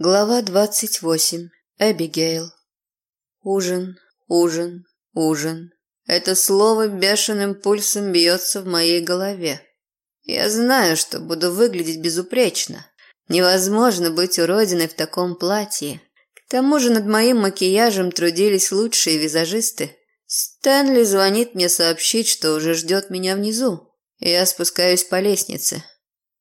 Глава двадцать восемь. Эбигейл. Ужин, ужин, ужин. Это слово бешеным пульсом бьется в моей голове. Я знаю, что буду выглядеть безупречно. Невозможно быть уродиной в таком платье. К тому же над моим макияжем трудились лучшие визажисты. Стэнли звонит мне сообщить, что уже ждет меня внизу. Я спускаюсь по лестнице.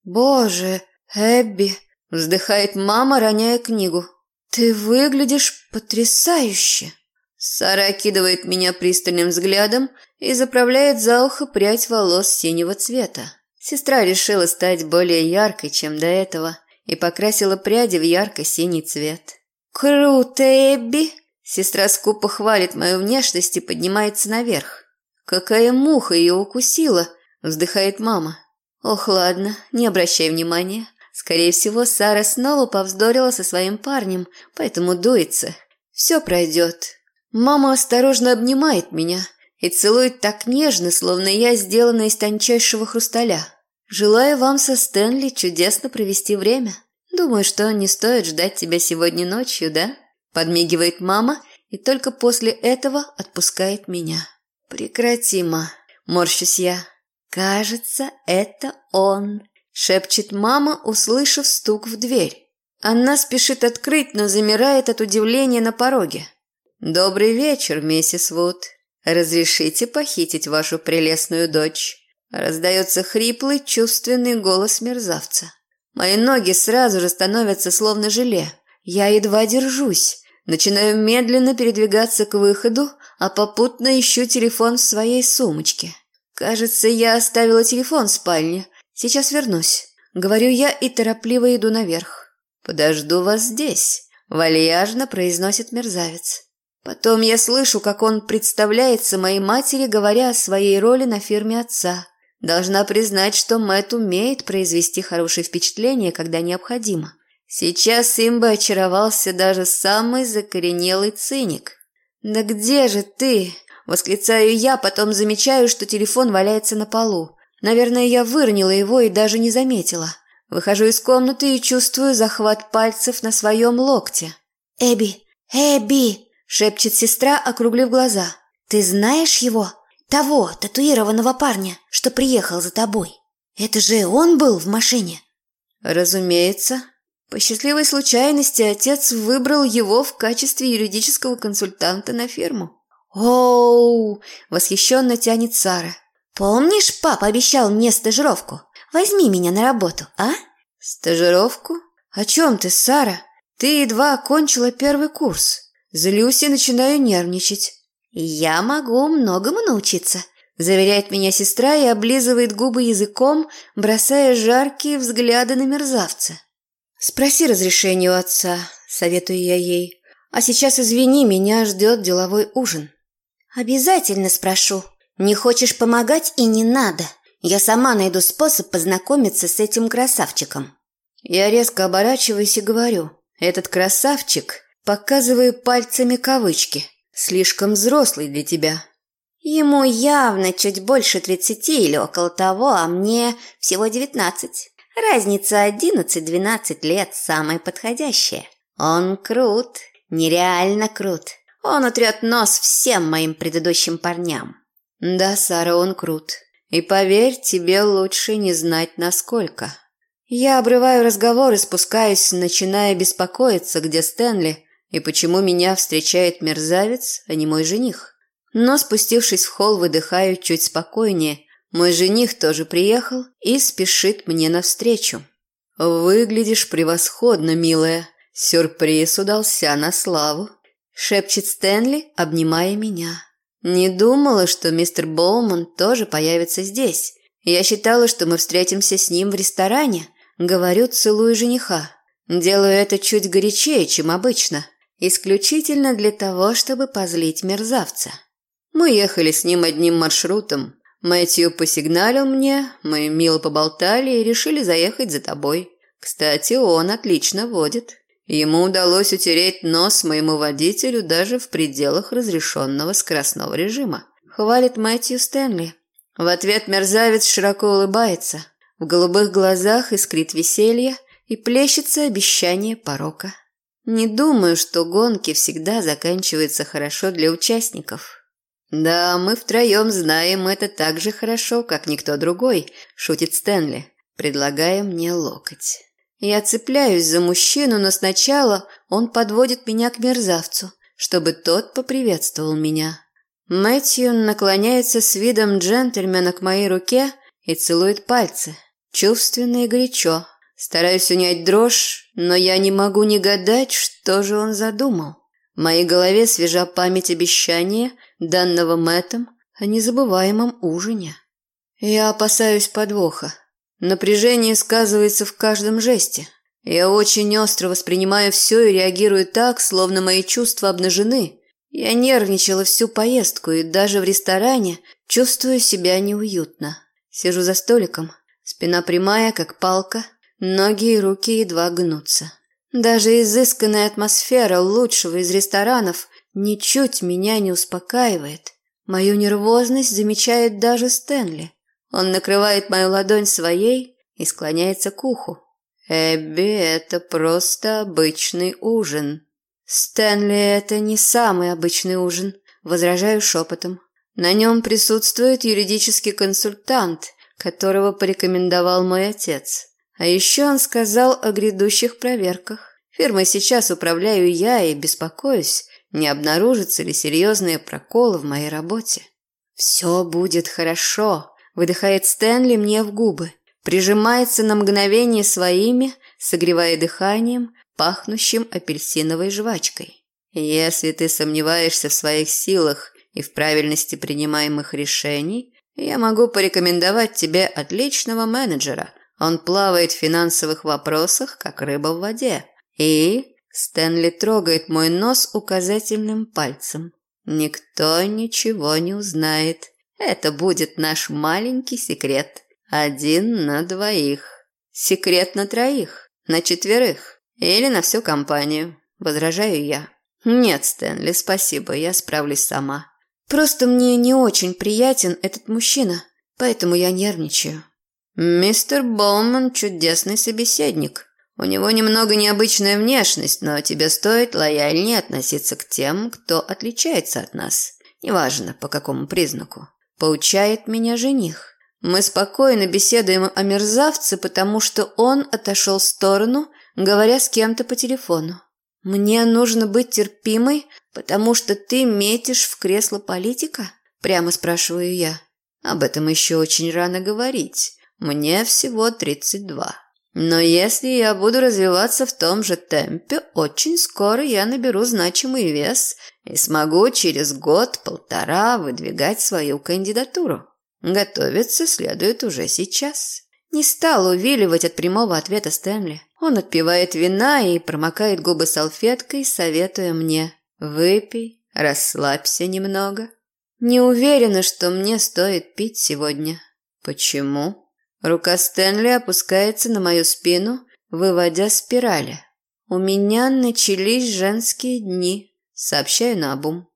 «Боже, Эбби!» Вздыхает мама, роняя книгу. «Ты выглядишь потрясающе!» Сара окидывает меня пристальным взглядом и заправляет за ухо прядь волос синего цвета. Сестра решила стать более яркой, чем до этого, и покрасила пряди в ярко-синий цвет. «Круто, Эбби!» Сестра скупо хвалит мою внешность и поднимается наверх. «Какая муха ее укусила!» – вздыхает мама. «Ох, ладно, не обращай внимания. Скорее всего, Сара снова повздорила со своим парнем, поэтому дуется. Все пройдет. Мама осторожно обнимает меня и целует так нежно, словно я сделана из тончайшего хрусталя. Желаю вам со Стэнли чудесно провести время. Думаю, что не стоит ждать тебя сегодня ночью, да? Подмигивает мама и только после этого отпускает меня. Прекрати, ма. Морщусь я. Кажется, это он шепчет мама, услышав стук в дверь. Она спешит открыть, но замирает от удивления на пороге. «Добрый вечер, миссис Вуд. Разрешите похитить вашу прелестную дочь?» Раздается хриплый, чувственный голос мерзавца. Мои ноги сразу же становятся словно желе. Я едва держусь. Начинаю медленно передвигаться к выходу, а попутно ищу телефон в своей сумочке. Кажется, я оставила телефон в спальне, Сейчас вернусь. Говорю я и торопливо иду наверх. Подожду вас здесь, вальяжно произносит мерзавец. Потом я слышу, как он представляется моей матери, говоря о своей роли на фирме отца. Должна признать, что Мэтт умеет произвести хорошее впечатление, когда необходимо. Сейчас им бы очаровался даже самый закоренелый циник. «Да где же ты?» – восклицаю я, потом замечаю, что телефон валяется на полу. Наверное, я выронила его и даже не заметила. Выхожу из комнаты и чувствую захват пальцев на своем локте. «Эбби! Эбби!» – шепчет сестра, округлив глаза. «Ты знаешь его? Того, татуированного парня, что приехал за тобой? Это же он был в машине?» «Разумеется. По счастливой случайности отец выбрал его в качестве юридического консультанта на фирму». «Оу!» – восхищенно тянет Сара. «Помнишь, папа обещал мне стажировку? Возьми меня на работу, а?» «Стажировку? О чем ты, Сара? Ты едва окончила первый курс. Злюсь и начинаю нервничать». «Я могу многому научиться», – заверяет меня сестра и облизывает губы языком, бросая жаркие взгляды на мерзавца. «Спроси разрешение у отца», – советую я ей. «А сейчас, извини, меня ждет деловой ужин». «Обязательно спрошу», не хочешь помогать и не надо. Я сама найду способ познакомиться с этим красавчиком. Я резко оборачиваюсь и говорю. Этот красавчик, показываю пальцами кавычки, слишком взрослый для тебя. Ему явно чуть больше тридцати или около того, а мне всего девятнадцать. Разница одиннадцать-двенадцать лет самая подходящая. Он крут, нереально крут. Он утрет нос всем моим предыдущим парням. Да, Сара, он крут. И поверь, тебе лучше не знать насколько. Я обрываю разговор и спускаюсь, начиная беспокоиться, где Стэнли и почему меня встречает мерзавец, а не мой жених. Но спустившись в холл, выдыхаю чуть спокойнее. Мой жених тоже приехал и спешит мне навстречу. «Выглядишь превосходно, милая. Сюрприз удался на славу», – шепчет Стэнли, обнимая меня. Не думала, что мистер Боуман тоже появится здесь. Я считала, что мы встретимся с ним в ресторане. Говорю, целую жениха. Делаю это чуть горячее, чем обычно. Исключительно для того, чтобы позлить мерзавца. Мы ехали с ним одним маршрутом. Мэтью посигналил мне, мы мило поболтали и решили заехать за тобой. Кстати, он отлично водит. Ему удалось утереть нос моему водителю даже в пределах разрешенного скоростного режима. Хвалит Мэтью Стэнли. В ответ мерзавец широко улыбается. В голубых глазах искрит веселье и плещется обещание порока. Не думаю, что гонки всегда заканчиваются хорошо для участников. Да, мы втроем знаем это так же хорошо, как никто другой, шутит Стэнли, предлагая мне локоть. Я цепляюсь за мужчину, но сначала он подводит меня к мерзавцу, чтобы тот поприветствовал меня. Мэтью наклоняется с видом джентльмена к моей руке и целует пальцы. Чувственно и горячо. Стараюсь унять дрожь, но я не могу не гадать, что же он задумал. В моей голове свежа память обещания, данного Мэттом, о незабываемом ужине. Я опасаюсь подвоха. Напряжение сказывается в каждом жесте. Я очень остро воспринимаю все и реагирую так, словно мои чувства обнажены. Я нервничала всю поездку и даже в ресторане чувствую себя неуютно. Сижу за столиком, спина прямая, как палка, ноги и руки едва гнутся. Даже изысканная атмосфера лучшего из ресторанов ничуть меня не успокаивает. Мою нервозность замечает даже Стэнли. Он накрывает мою ладонь своей и склоняется к уху. «Эбби, это просто обычный ужин». «Стэнли, это не самый обычный ужин», – возражаю шепотом. «На нем присутствует юридический консультант, которого порекомендовал мой отец. А еще он сказал о грядущих проверках. Фирмой сейчас управляю я и беспокоюсь, не обнаружатся ли серьезные проколы в моей работе. «Все будет хорошо», – выдыхает Стэнли мне в губы, прижимается на мгновение своими, согревая дыханием, пахнущим апельсиновой жвачкой. «Если ты сомневаешься в своих силах и в правильности принимаемых решений, я могу порекомендовать тебе отличного менеджера, он плавает в финансовых вопросах, как рыба в воде. И Стэнли трогает мой нос указательным пальцем. Никто ничего не узнает. Это будет наш маленький секрет. Один на двоих. Секрет на троих. На четверых. Или на всю компанию. Возражаю я. Нет, Стэнли, спасибо, я справлюсь сама. Просто мне не очень приятен этот мужчина, поэтому я нервничаю. «Мистер Боуман – чудесный собеседник. У него немного необычная внешность, но тебе стоит лояльнее относиться к тем, кто отличается от нас. Неважно, по какому признаку. Поучает меня жених. Мы спокойно беседуем о мерзавце, потому что он отошел в сторону, говоря с кем-то по телефону. Мне нужно быть терпимой, потому что ты метишь в кресло политика? Прямо спрашиваю я. Об этом еще очень рано говорить. Мне всего 32. Но если я буду развиваться в том же темпе, очень скоро я наберу значимый вес и смогу через год-полтора выдвигать свою кандидатуру. Готовиться следует уже сейчас. Не стал увиливать от прямого ответа Стэнли. Он отпивает вина и промокает губы салфеткой, советуя мне «Выпей, расслабься немного». Не уверена, что мне стоит пить сегодня. Почему? Рука Стэнли опускается на мою спину, выводя спирали. «У меня начались женские дни», — сообщаю наобум.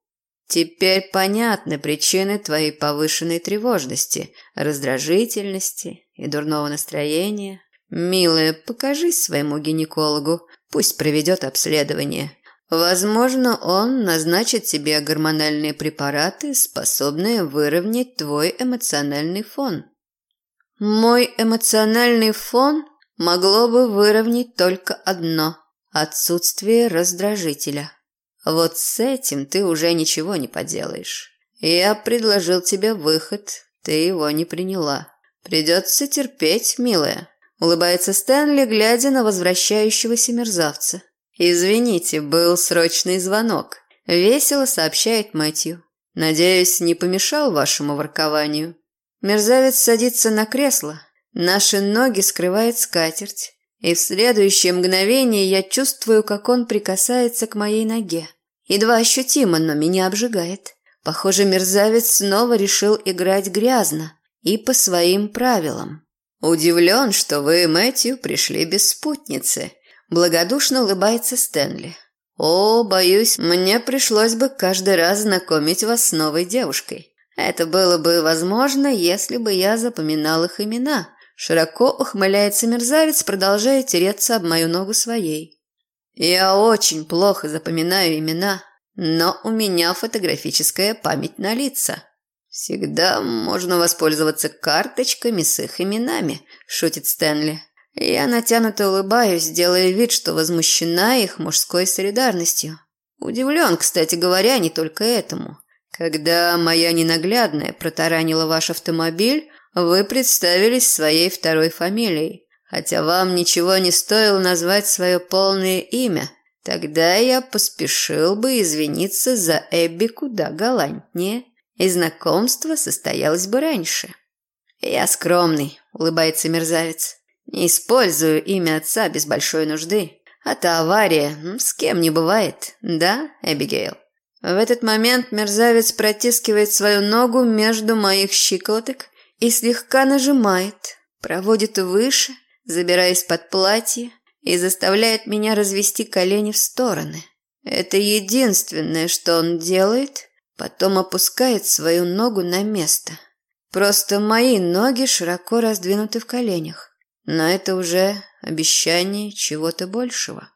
«Теперь понятны причины твоей повышенной тревожности, раздражительности и дурного настроения. Милая, покажись своему гинекологу, пусть проведет обследование. Возможно, он назначит тебе гормональные препараты, способные выровнять твой эмоциональный фон». Мой эмоциональный фон могло бы выровнять только одно – отсутствие раздражителя. Вот с этим ты уже ничего не поделаешь. Я предложил тебе выход, ты его не приняла. Придется терпеть, милая. Улыбается Стэнли, глядя на возвращающегося мерзавца. «Извините, был срочный звонок», – весело сообщает Мэтью. «Надеюсь, не помешал вашему воркованию?» Мерзавец садится на кресло, наши ноги скрывает скатерть, и в следующее мгновение я чувствую, как он прикасается к моей ноге. Едва ощутимо, но меня обжигает. Похоже, мерзавец снова решил играть грязно и по своим правилам. «Удивлен, что вы, Мэтью, пришли без спутницы», – благодушно улыбается Стэнли. «О, боюсь, мне пришлось бы каждый раз знакомить вас с новой девушкой. Это было бы возможно, если бы я запоминал их имена. Широко ухмыляется мерзавец, продолжая тереться об мою ногу своей. Я очень плохо запоминаю имена, но у меня фотографическая память на лица. Всегда можно воспользоваться карточками с их именами, шутит Стэнли. Я натянуто улыбаюсь, делая вид, что возмущена их мужской солидарностью. Удивлен, кстати говоря, не только этому. Когда моя ненаглядная протаранила ваш автомобиль, вы представились своей второй фамилией, хотя вам ничего не стоило назвать свое полное имя. Тогда я поспешил бы извиниться за Эбби куда галантнее, и знакомство состоялось бы раньше. Я скромный, улыбается мерзавец. Не использую имя отца без большой нужды. А та авария с кем не бывает, да, Эбигейл? В этот момент мерзавец протискивает свою ногу между моих щиколоток и слегка нажимает, проводит выше, забираясь под платье и заставляет меня развести колени в стороны. Это единственное, что он делает, потом опускает свою ногу на место. Просто мои ноги широко раздвинуты в коленях. Но это уже обещание чего-то большего.